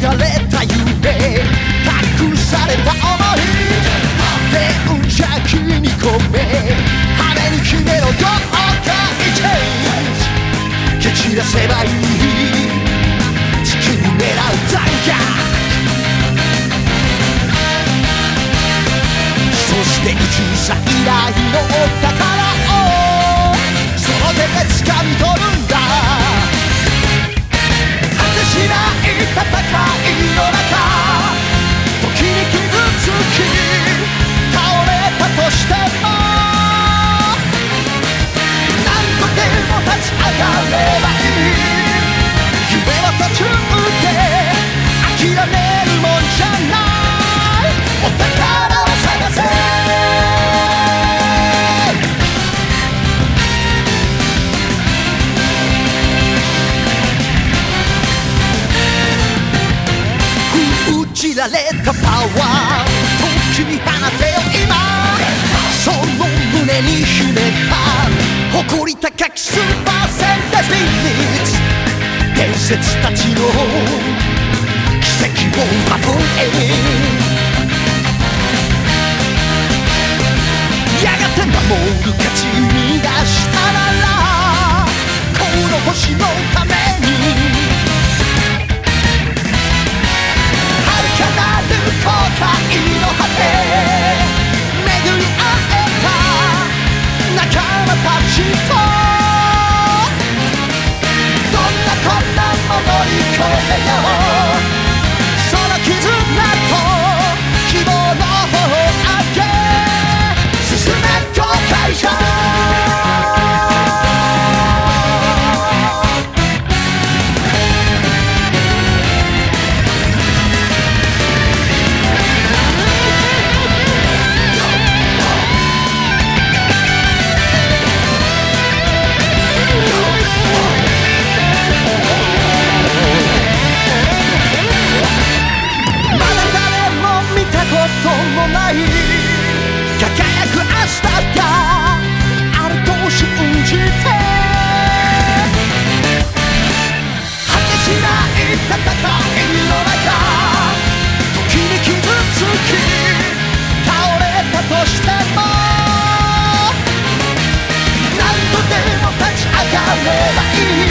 がれた夢託された想い電着に込め羽に決めろどうかチェンジ蹴散らせばいい月に狙う。残虐そして一切以来のお宝をその手で掴み取るんだ。打ちられたパワー。時に放てよ今。その胸に秘めた誇り高きスーパーセンタースピリッツ。伝説たちの奇跡をまとえ。戦いの中時に傷つき倒れたとしても何度でも立ち上がればいい。